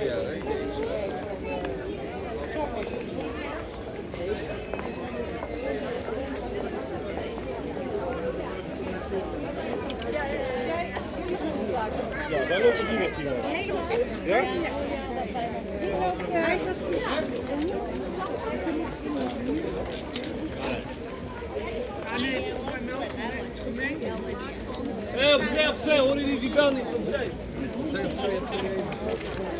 Ja, daar Ja, dat niet ja Ja? Ja. Hier loopt... Hij gaat goed. Opzij, opzij, hoor je die bel niet opzij. Opzij, opzij.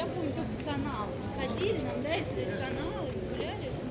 Я помню, тут канал. Ходили, нам дали каналы, гуляли.